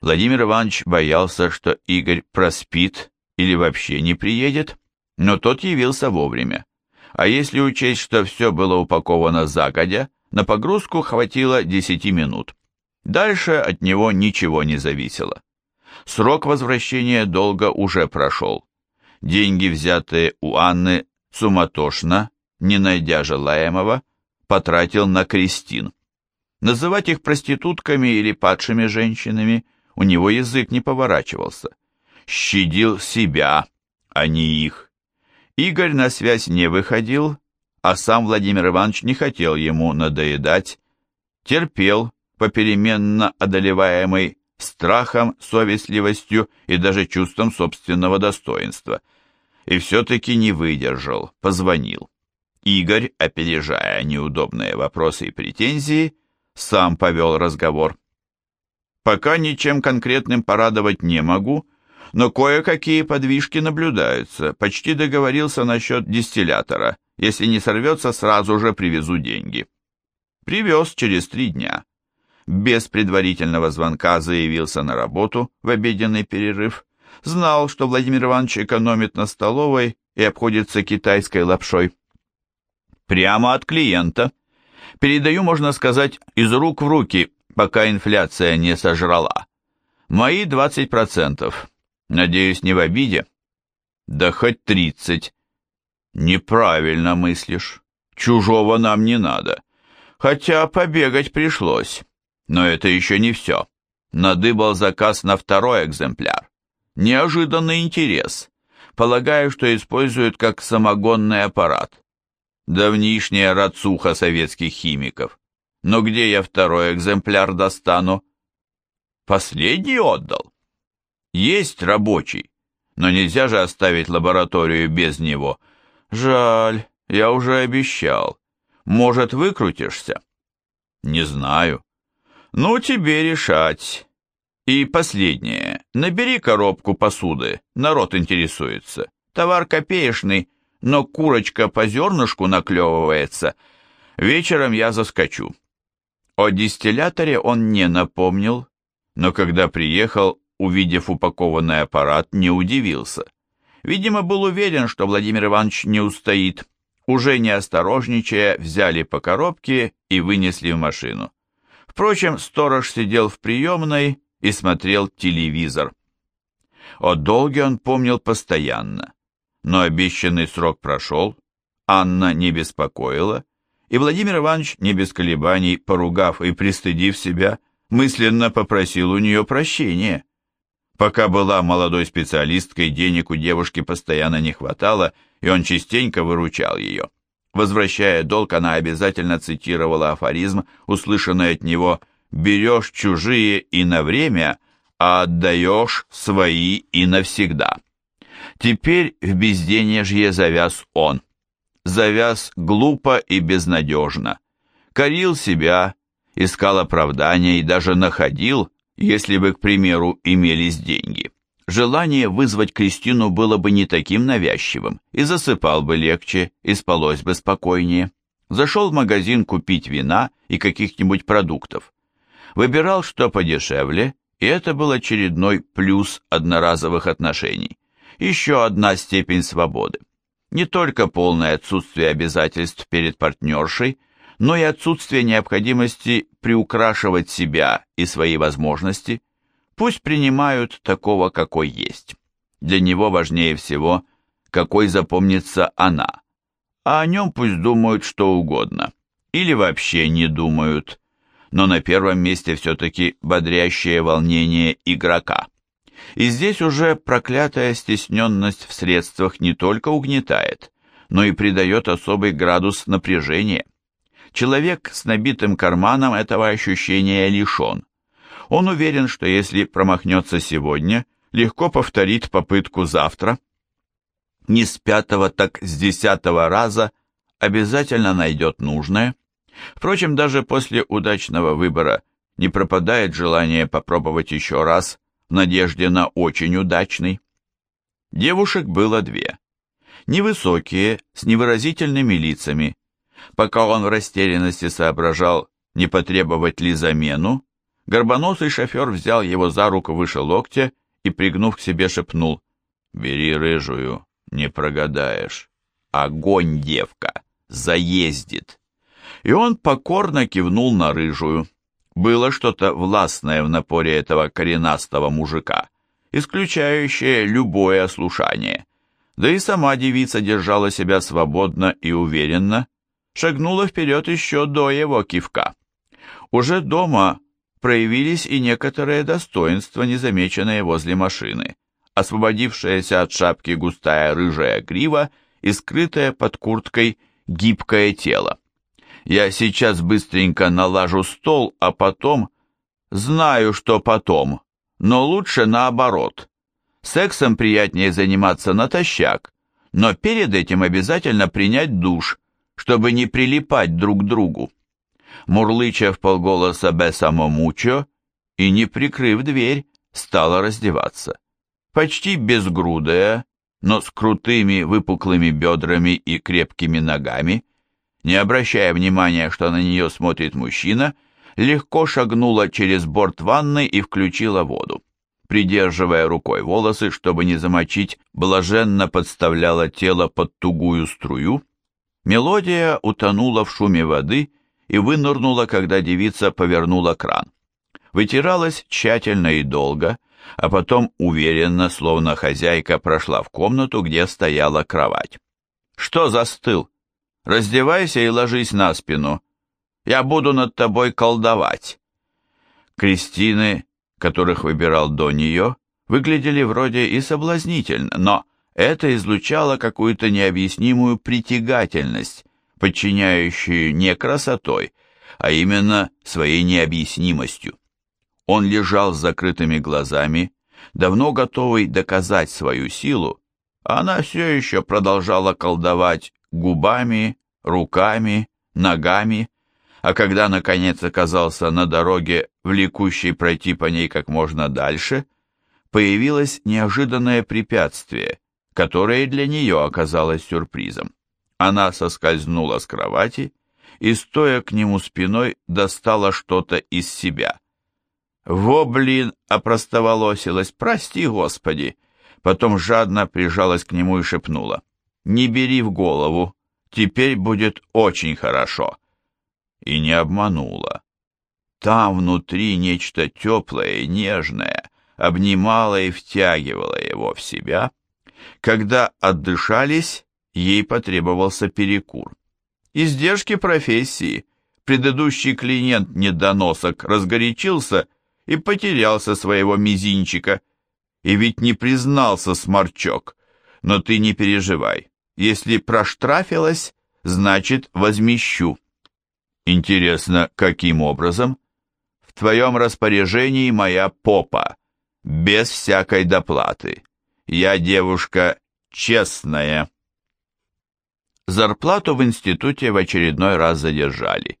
Владимир Иванович боялся, что Игорь проспит или вообще не приедет, но тот явился вовремя. А если учесть, что все было упаковано загодя, на погрузку хватило 10 минут. Дальше от него ничего не зависело. Срок возвращения долга уже прошел. Деньги, взятые у Анны, суматошно, не найдя желаемого, потратил на Кристин. Называть их проститутками или падшими женщинами у него язык не поворачивался. Щадил себя, а не их. Игорь на связь не выходил, а сам Владимир Иванович не хотел ему надоедать, терпел, попеременно одолеваемый страхом, совестливостью и даже чувством собственного достоинства. И все-таки не выдержал, позвонил. Игорь, опережая неудобные вопросы и претензии, сам повел разговор. «Пока ничем конкретным порадовать не могу, но кое-какие подвижки наблюдаются. Почти договорился насчет дистиллятора. Если не сорвется, сразу же привезу деньги». Привез через три дня без предварительного звонка заявился на работу в обеденный перерыв, знал, что Владимир Иванович экономит на столовой и обходится китайской лапшой. Прямо от клиента. Передаю, можно сказать, из рук в руки, пока инфляция не сожрала. Мои 20%. Надеюсь, не в обиде? Да хоть 30. Неправильно мыслишь. Чужого нам не надо. Хотя побегать пришлось. Но это еще не все. Надыбал заказ на второй экземпляр. Неожиданный интерес. Полагаю, что используют как самогонный аппарат. Давнишняя рацуха советских химиков. Но где я второй экземпляр достану? Последний отдал. Есть рабочий, но нельзя же оставить лабораторию без него. Жаль, я уже обещал. Может, выкрутишься? Не знаю. «Ну, тебе решать. И последнее. Набери коробку посуды, народ интересуется. Товар копеечный, но курочка по зернышку наклевывается. Вечером я заскочу». О дистилляторе он не напомнил, но когда приехал, увидев упакованный аппарат, не удивился. Видимо, был уверен, что Владимир Иванович не устоит. Уже не осторожничая, взяли по коробке и вынесли в машину. Впрочем, сторож сидел в приемной и смотрел телевизор. О долге он помнил постоянно, но обещанный срок прошел, Анна не беспокоила, и Владимир Иванович, не без колебаний, поругав и пристыдив себя, мысленно попросил у нее прощения. Пока была молодой специалисткой, денег у девушки постоянно не хватало, и он частенько выручал ее. Возвращая долг, она обязательно цитировала афоризм, услышанный от него «берешь чужие и на время, а отдаешь свои и навсегда». Теперь в безденежье завяз он. Завяз глупо и безнадежно. Корил себя, искал оправдания и даже находил, если бы, к примеру, имелись деньги. Желание вызвать Кристину было бы не таким навязчивым, и засыпал бы легче, и спалось бы спокойнее. Зашел в магазин купить вина и каких-нибудь продуктов. Выбирал, что подешевле, и это был очередной плюс одноразовых отношений. Еще одна степень свободы. Не только полное отсутствие обязательств перед партнершей, но и отсутствие необходимости приукрашивать себя и свои возможности – Пусть принимают такого, какой есть. Для него важнее всего, какой запомнится она. А о нем пусть думают что угодно. Или вообще не думают. Но на первом месте все-таки бодрящее волнение игрока. И здесь уже проклятая стесненность в средствах не только угнетает, но и придает особый градус напряжения. Человек с набитым карманом этого ощущения лишен. Он уверен, что если промахнется сегодня, легко повторит попытку завтра. Не с пятого, так с десятого раза обязательно найдет нужное. Впрочем, даже после удачного выбора не пропадает желание попробовать еще раз в надежде на очень удачный. Девушек было две. Невысокие, с невыразительными лицами. Пока он в растерянности соображал, не потребовать ли замену, Горбоносый шофер взял его за руку выше локтя и, пригнув к себе, шепнул. «Бери рыжую, не прогадаешь. Огонь, девка, заездит!» И он покорно кивнул на рыжую. Было что-то властное в напоре этого коренастого мужика, исключающее любое ослушание. Да и сама девица держала себя свободно и уверенно, шагнула вперед еще до его кивка. Уже дома проявились и некоторые достоинства, незамеченные возле машины, освободившаяся от шапки густая рыжая грива и скрытое под курткой гибкое тело. Я сейчас быстренько налажу стол, а потом... Знаю, что потом, но лучше наоборот. Сексом приятнее заниматься натощак, но перед этим обязательно принять душ, чтобы не прилипать друг к другу мурлыча в полголоса Бесамо Мучо и, не прикрыв дверь, стала раздеваться. Почти безгрудая, но с крутыми выпуклыми бедрами и крепкими ногами, не обращая внимания, что на нее смотрит мужчина, легко шагнула через борт ванны и включила воду. Придерживая рукой волосы, чтобы не замочить, блаженно подставляла тело под тугую струю. Мелодия утонула в шуме воды и вынырнула, когда девица повернула кран. Вытиралась тщательно и долго, а потом уверенно, словно хозяйка, прошла в комнату, где стояла кровать. «Что застыл? Раздевайся и ложись на спину. Я буду над тобой колдовать». Кристины, которых выбирал до нее, выглядели вроде и соблазнительно, но это излучало какую-то необъяснимую притягательность, подчиняющую не красотой, а именно своей необъяснимостью. Он лежал с закрытыми глазами, давно готовый доказать свою силу, а она все еще продолжала колдовать губами, руками, ногами, а когда, наконец, оказался на дороге, влекущей пройти по ней как можно дальше, появилось неожиданное препятствие, которое для нее оказалось сюрпризом. Она соскользнула с кровати и, стоя к нему спиной, достала что-то из себя. «Во, блин!» — опростоволосилась. «Прости, Господи!» Потом жадно прижалась к нему и шепнула. «Не бери в голову, теперь будет очень хорошо». И не обманула. Там внутри нечто теплое и нежное обнимало и втягивало его в себя. Когда отдышались, ей потребовался перекур. Издержки профессии. Предыдущий клиент-недоносок разгорячился и потерялся своего мизинчика. И ведь не признался сморчок. Но ты не переживай. Если проштрафилась, значит возмещу. Интересно, каким образом? В твоем распоряжении моя попа, без всякой доплаты. Я девушка честная. Зарплату в институте в очередной раз задержали.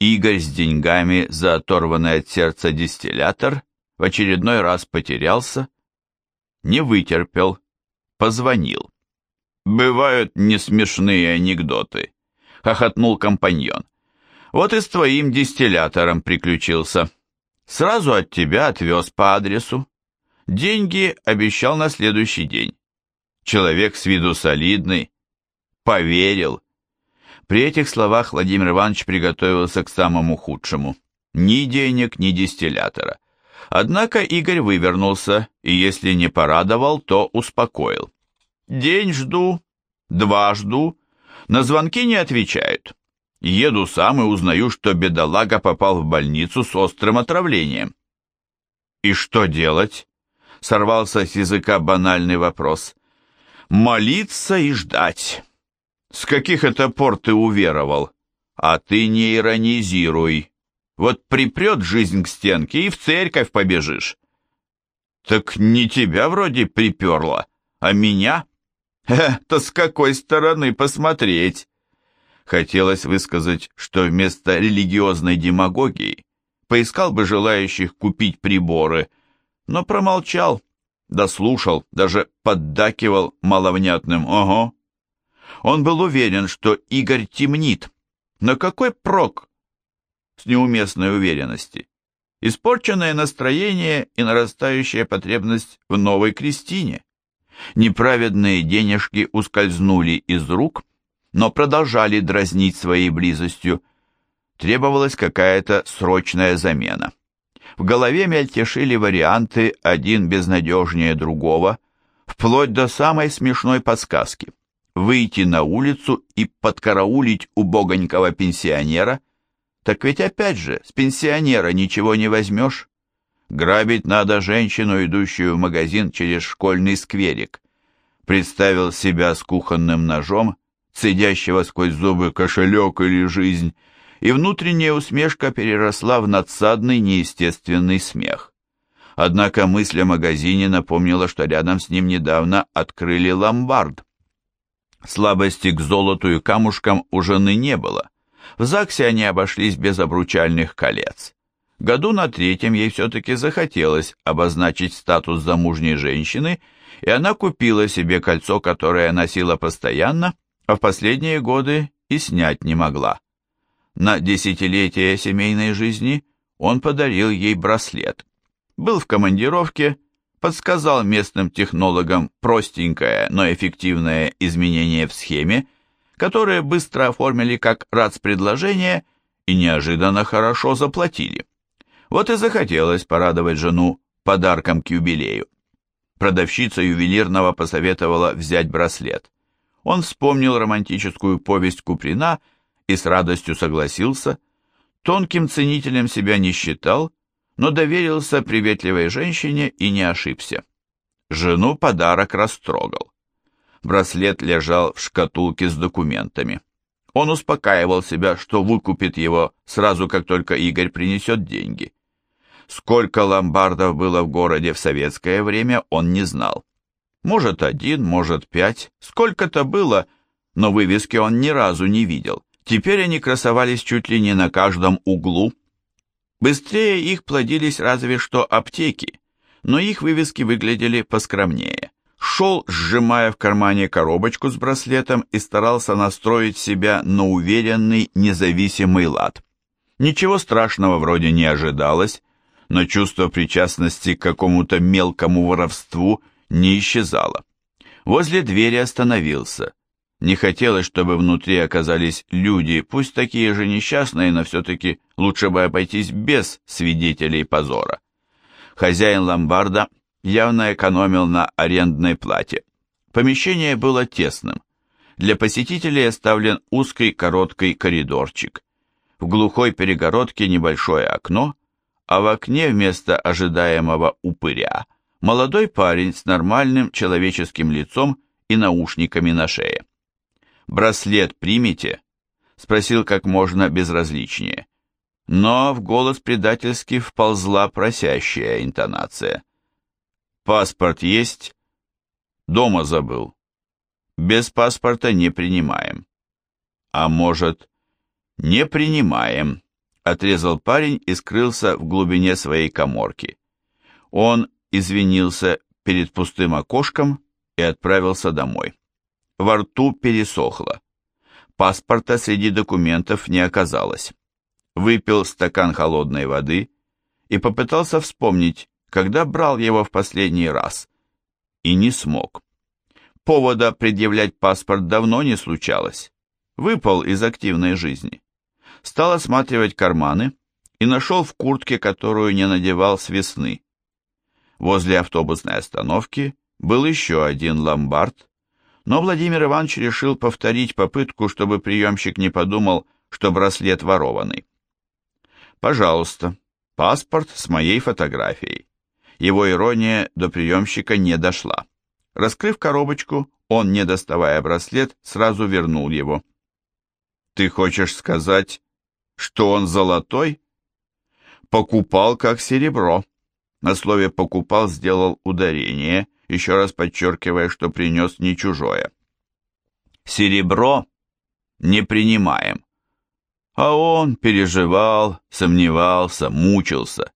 Игорь с деньгами за оторванный от сердца дистиллятор в очередной раз потерялся, не вытерпел, позвонил. «Бывают несмешные анекдоты», — хохотнул компаньон. «Вот и с твоим дистиллятором приключился. Сразу от тебя отвез по адресу. Деньги обещал на следующий день. Человек с виду солидный, поверил. При этих словах Владимир Иванович приготовился к самому худшему. Ни денег, ни дистиллятора. Однако Игорь вывернулся, и если не порадовал, то успокоил. День жду, два жду, на звонки не отвечают. Еду сам и узнаю, что бедолага попал в больницу с острым отравлением. «И что делать?» — сорвался с языка банальный вопрос. «Молиться и ждать». С каких это пор ты уверовал? А ты не иронизируй. Вот припрет жизнь к стенке и в церковь побежишь. Так не тебя вроде приперло, а меня? Это с какой стороны посмотреть? Хотелось высказать, что вместо религиозной демагогии поискал бы желающих купить приборы, но промолчал, дослушал, даже поддакивал маловнятным «Ого, он был уверен, что Игорь темнит. Но какой прок с неуместной уверенности? испорченное настроение и нарастающая потребность в новой Кристине. Неправедные денежки ускользнули из рук, но продолжали дразнить своей близостью. Требовалась какая-то срочная замена. В голове мельтешили варианты, один безнадежнее другого, вплоть до самой смешной подсказки. Выйти на улицу и подкараулить убогонького пенсионера? Так ведь опять же, с пенсионера ничего не возьмешь. Грабить надо женщину, идущую в магазин через школьный скверик. Представил себя с кухонным ножом, цедящего сквозь зубы кошелек или жизнь, и внутренняя усмешка переросла в надсадный неестественный смех. Однако мысль о магазине напомнила, что рядом с ним недавно открыли ломбард. Слабости к золоту и камушкам у жены не было. В ЗАГСе они обошлись без обручальных колец. Году на третьем ей все-таки захотелось обозначить статус замужней женщины, и она купила себе кольцо, которое носила постоянно, а в последние годы и снять не могла. На десятилетие семейной жизни он подарил ей браслет. Был в командировке, подсказал местным технологам простенькое, но эффективное изменение в схеме, которое быстро оформили как РАЦ-предложение и неожиданно хорошо заплатили. Вот и захотелось порадовать жену подарком к юбилею. Продавщица ювелирного посоветовала взять браслет. Он вспомнил романтическую повесть Куприна и с радостью согласился. Тонким ценителем себя не считал, но доверился приветливой женщине и не ошибся. Жену подарок растрогал. Браслет лежал в шкатулке с документами. Он успокаивал себя, что выкупит его сразу, как только Игорь принесет деньги. Сколько ломбардов было в городе в советское время, он не знал. Может, один, может, пять, сколько-то было, но вывески он ни разу не видел. Теперь они красовались чуть ли не на каждом углу. Быстрее их плодились разве что аптеки, но их вывески выглядели поскромнее. Шел, сжимая в кармане коробочку с браслетом и старался настроить себя на уверенный, независимый лад. Ничего страшного вроде не ожидалось, но чувство причастности к какому-то мелкому воровству не исчезало. Возле двери остановился. Не хотелось, чтобы внутри оказались люди, пусть такие же несчастные, но все-таки лучше бы обойтись без свидетелей позора. Хозяин ломбарда явно экономил на арендной плате. Помещение было тесным. Для посетителей оставлен узкий короткий коридорчик. В глухой перегородке небольшое окно, а в окне вместо ожидаемого упыря молодой парень с нормальным человеческим лицом и наушниками на шее. «Браслет примите?» — спросил как можно безразличнее. Но в голос предательски вползла просящая интонация. «Паспорт есть?» «Дома забыл». «Без паспорта не принимаем». «А может, не принимаем?» Отрезал парень и скрылся в глубине своей коморки. Он извинился перед пустым окошком и отправился домой. Во рту пересохло. Паспорта среди документов не оказалось. Выпил стакан холодной воды и попытался вспомнить, когда брал его в последний раз, и не смог. Повода предъявлять паспорт давно не случалось. Выпал из активной жизни стал осматривать карманы и нашел в куртке, которую не надевал с весны. Возле автобусной остановки был еще один ломбард, но Владимир Иванович решил повторить попытку, чтобы приемщик не подумал, что браслет ворованный. «Пожалуйста, паспорт с моей фотографией». Его ирония до приемщика не дошла. Раскрыв коробочку, он, не доставая браслет, сразу вернул его. «Ты хочешь сказать, что он золотой? Покупал как серебро. На слове «покупал» сделал ударение, еще раз подчеркивая, что принес не чужое. Серебро не принимаем. А он переживал, сомневался, мучился.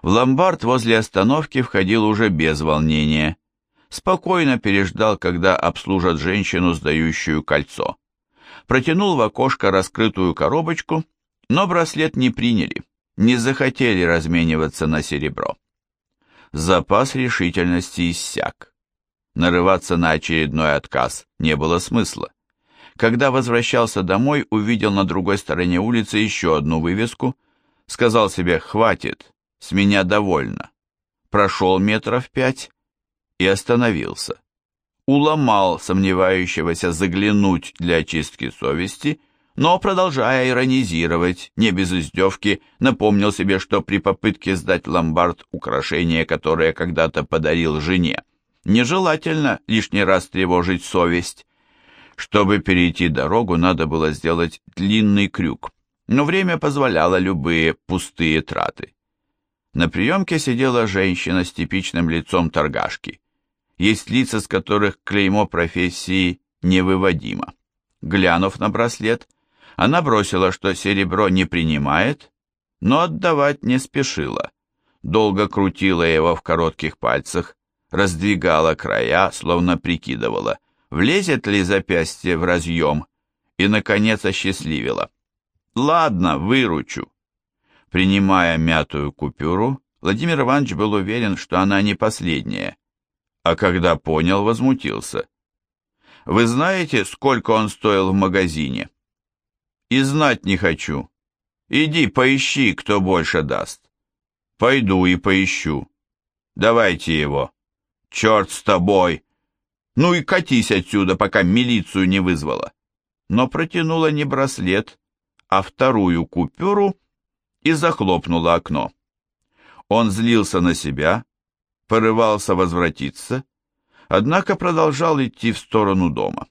В ломбард возле остановки входил уже без волнения. Спокойно переждал, когда обслужат женщину, сдающую кольцо. Протянул в окошко раскрытую коробочку но браслет не приняли. не захотели размениваться на серебро. Запас решительности иссяк. Нарываться на очередной отказ не было смысла. Когда возвращался домой, увидел на другой стороне улицы еще одну вывеску, сказал себе «хватит, с меня довольно». Прошел метров пять и остановился. Уломал сомневающегося заглянуть для очистки совести но, продолжая иронизировать, не без издевки, напомнил себе, что при попытке сдать ломбард украшение, которое когда-то подарил жене, нежелательно лишний раз тревожить совесть. Чтобы перейти дорогу, надо было сделать длинный крюк, но время позволяло любые пустые траты. На приемке сидела женщина с типичным лицом торгашки. Есть лица, с которых клеймо профессии невыводимо. Глянув на браслет, она бросила, что серебро не принимает, но отдавать не спешила. Долго крутила его в коротких пальцах, раздвигала края, словно прикидывала, влезет ли запястье в разъем, и, наконец, осчастливила. «Ладно, выручу». Принимая мятую купюру, Владимир Иванович был уверен, что она не последняя, а когда понял, возмутился. «Вы знаете, сколько он стоил в магазине?» И знать не хочу. Иди поищи, кто больше даст. Пойду и поищу. Давайте его. Черт с тобой. Ну и катись отсюда, пока милицию не вызвала. Но протянула не браслет, а вторую купюру и захлопнула окно. Он злился на себя, порывался возвратиться, однако продолжал идти в сторону дома.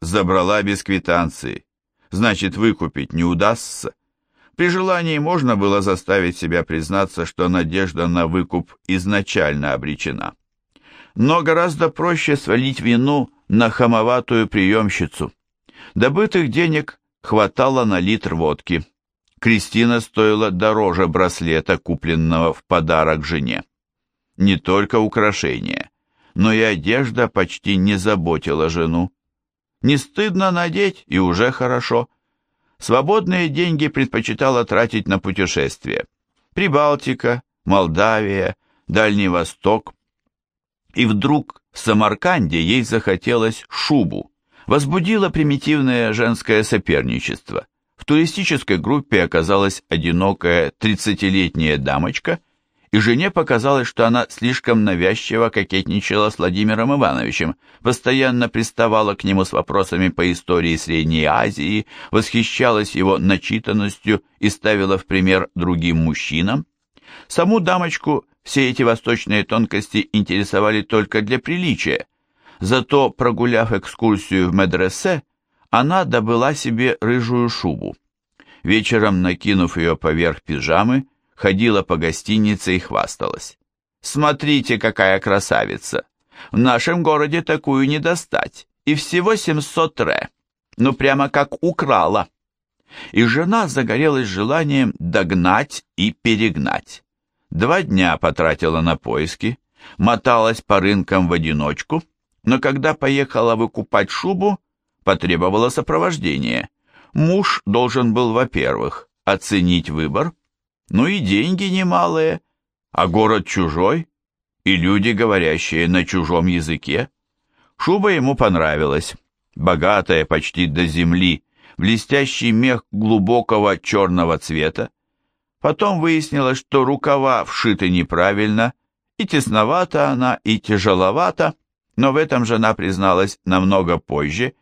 Забрала без квитанции значит выкупить не удастся. При желании можно было заставить себя признаться, что надежда на выкуп изначально обречена. Но гораздо проще свалить вину на хамоватую приемщицу. Добытых денег хватало на литр водки. Кристина стоила дороже браслета, купленного в подарок жене. Не только украшения, но и одежда почти не заботила жену. Не стыдно надеть, и уже хорошо. Свободные деньги предпочитала тратить на путешествия. Прибалтика, Молдавия, Дальний Восток. И вдруг в Самарканде ей захотелось шубу. Возбудило примитивное женское соперничество. В туристической группе оказалась одинокая 30-летняя дамочка – и жене показалось, что она слишком навязчиво кокетничала с Владимиром Ивановичем, постоянно приставала к нему с вопросами по истории Средней Азии, восхищалась его начитанностью и ставила в пример другим мужчинам. Саму дамочку все эти восточные тонкости интересовали только для приличия, зато, прогуляв экскурсию в медресе, она добыла себе рыжую шубу. Вечером, накинув ее поверх пижамы, ходила по гостинице и хвасталась. «Смотрите, какая красавица! В нашем городе такую не достать, и всего 700 ре. Ну, прямо как украла!» И жена загорелась желанием догнать и перегнать. Два дня потратила на поиски, моталась по рынкам в одиночку, но когда поехала выкупать шубу, потребовала сопровождения. Муж должен был, во-первых, оценить выбор, ну и деньги немалые, а город чужой, и люди, говорящие на чужом языке. Шуба ему понравилась, богатая почти до земли, блестящий мех глубокого черного цвета. Потом выяснилось, что рукава вшиты неправильно, и тесновата она, и тяжеловата, но в этом жена призналась намного позже,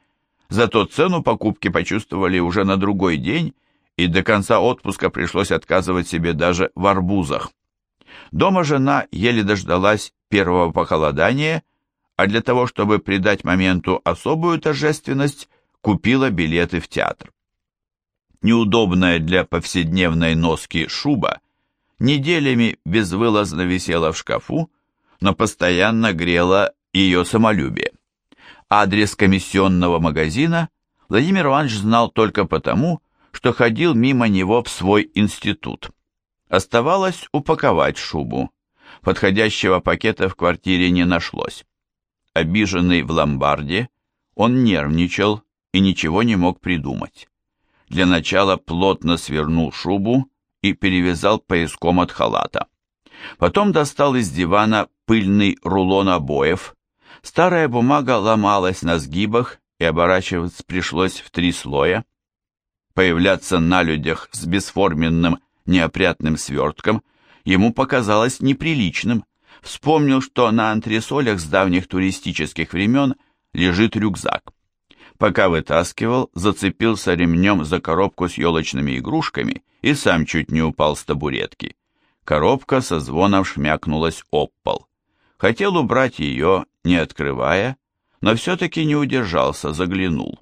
зато цену покупки почувствовали уже на другой день, и до конца отпуска пришлось отказывать себе даже в арбузах. Дома жена еле дождалась первого похолодания, а для того, чтобы придать моменту особую торжественность, купила билеты в театр. Неудобная для повседневной носки шуба неделями безвылазно висела в шкафу, но постоянно грела ее самолюбие. Адрес комиссионного магазина Владимир Иванович знал только потому, что ходил мимо него в свой институт. Оставалось упаковать шубу. Подходящего пакета в квартире не нашлось. Обиженный в ломбарде, он нервничал и ничего не мог придумать. Для начала плотно свернул шубу и перевязал пояском от халата. Потом достал из дивана пыльный рулон обоев. Старая бумага ломалась на сгибах, и оборачиваться пришлось в три слоя. Появляться на людях с бесформенным неопрятным свертком ему показалось неприличным. Вспомнил, что на антресолях с давних туристических времен лежит рюкзак. Пока вытаскивал, зацепился ремнем за коробку с елочными игрушками и сам чуть не упал с табуретки. Коробка со звоном шмякнулась об пол. Хотел убрать ее, не открывая, но все-таки не удержался, заглянул.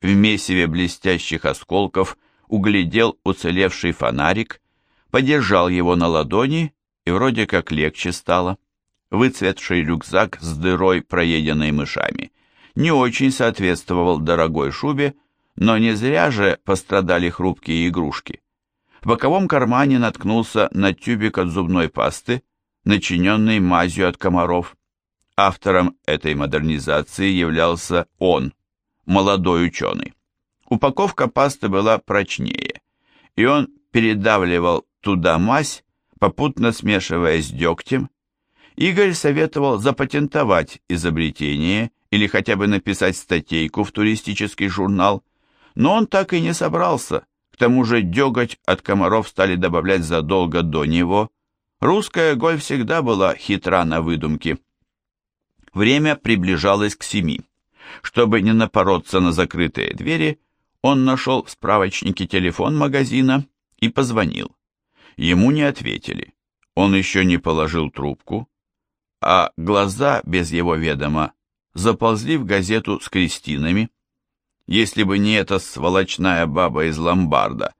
В месиве блестящих осколков углядел уцелевший фонарик, подержал его на ладони, и вроде как легче стало. Выцветший рюкзак с дырой, проеденной мышами, не очень соответствовал дорогой шубе, но не зря же пострадали хрупкие игрушки. В боковом кармане наткнулся на тюбик от зубной пасты, начиненный мазью от комаров. Автором этой модернизации являлся он, молодой ученый. Упаковка пасты была прочнее, и он передавливал туда мазь, попутно смешивая с дегтем. Игорь советовал запатентовать изобретение или хотя бы написать статейку в туристический журнал, но он так и не собрался. К тому же деготь от комаров стали добавлять задолго до него. Русская голь всегда была хитра на выдумки. Время приближалось к семи. Чтобы не напороться на закрытые двери, он нашел в справочнике телефон магазина и позвонил. Ему не ответили. Он еще не положил трубку, а глаза без его ведома заползли в газету с крестинами. Если бы не эта сволочная баба из ломбарда.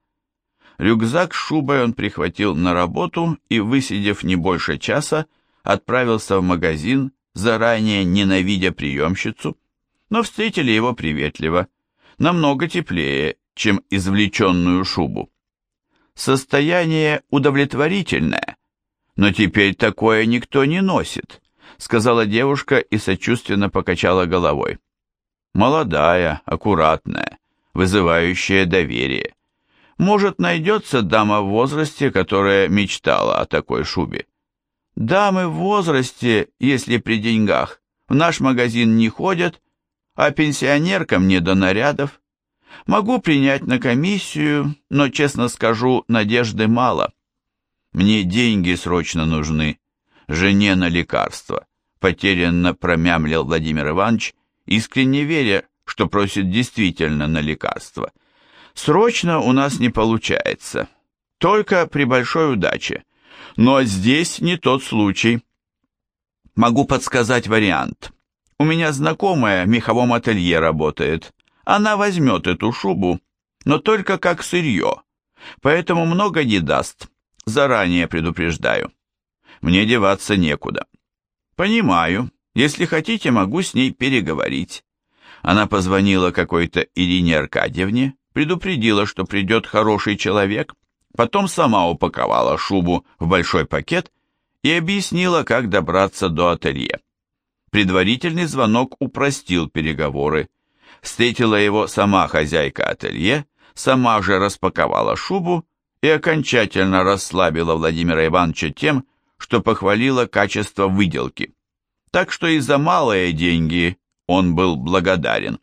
Рюкзак с шубой он прихватил на работу и, высидев не больше часа, отправился в магазин, заранее ненавидя приемщицу, но встретили его приветливо, намного теплее, чем извлеченную шубу. Состояние удовлетворительное, но теперь такое никто не носит, сказала девушка и сочувственно покачала головой. Молодая, аккуратная, вызывающая доверие. Может, найдется дама в возрасте, которая мечтала о такой шубе. Дамы в возрасте, если при деньгах, в наш магазин не ходят, а пенсионеркам не до нарядов. Могу принять на комиссию, но, честно скажу, надежды мало. Мне деньги срочно нужны, жене на лекарства потерянно промямлил Владимир Иванович, искренне веря, что просит действительно на лекарство. Срочно у нас не получается, только при большой удаче. Но здесь не тот случай. Могу подсказать вариант. У меня знакомая в меховом ателье работает. Она возьмет эту шубу, но только как сырье, поэтому много не даст. Заранее предупреждаю. Мне деваться некуда. «Понимаю. Если хотите, могу с ней переговорить». Она позвонила какой-то Ирине Аркадьевне, предупредила, что придет хороший человек, потом сама упаковала шубу в большой пакет и объяснила, как добраться до ателье. Предварительный звонок упростил переговоры. Встретила его сама хозяйка ателье, сама же распаковала шубу и окончательно расслабила Владимира Ивановича тем, что похвалила качество выделки. Так что и за малые деньги он был благодарен.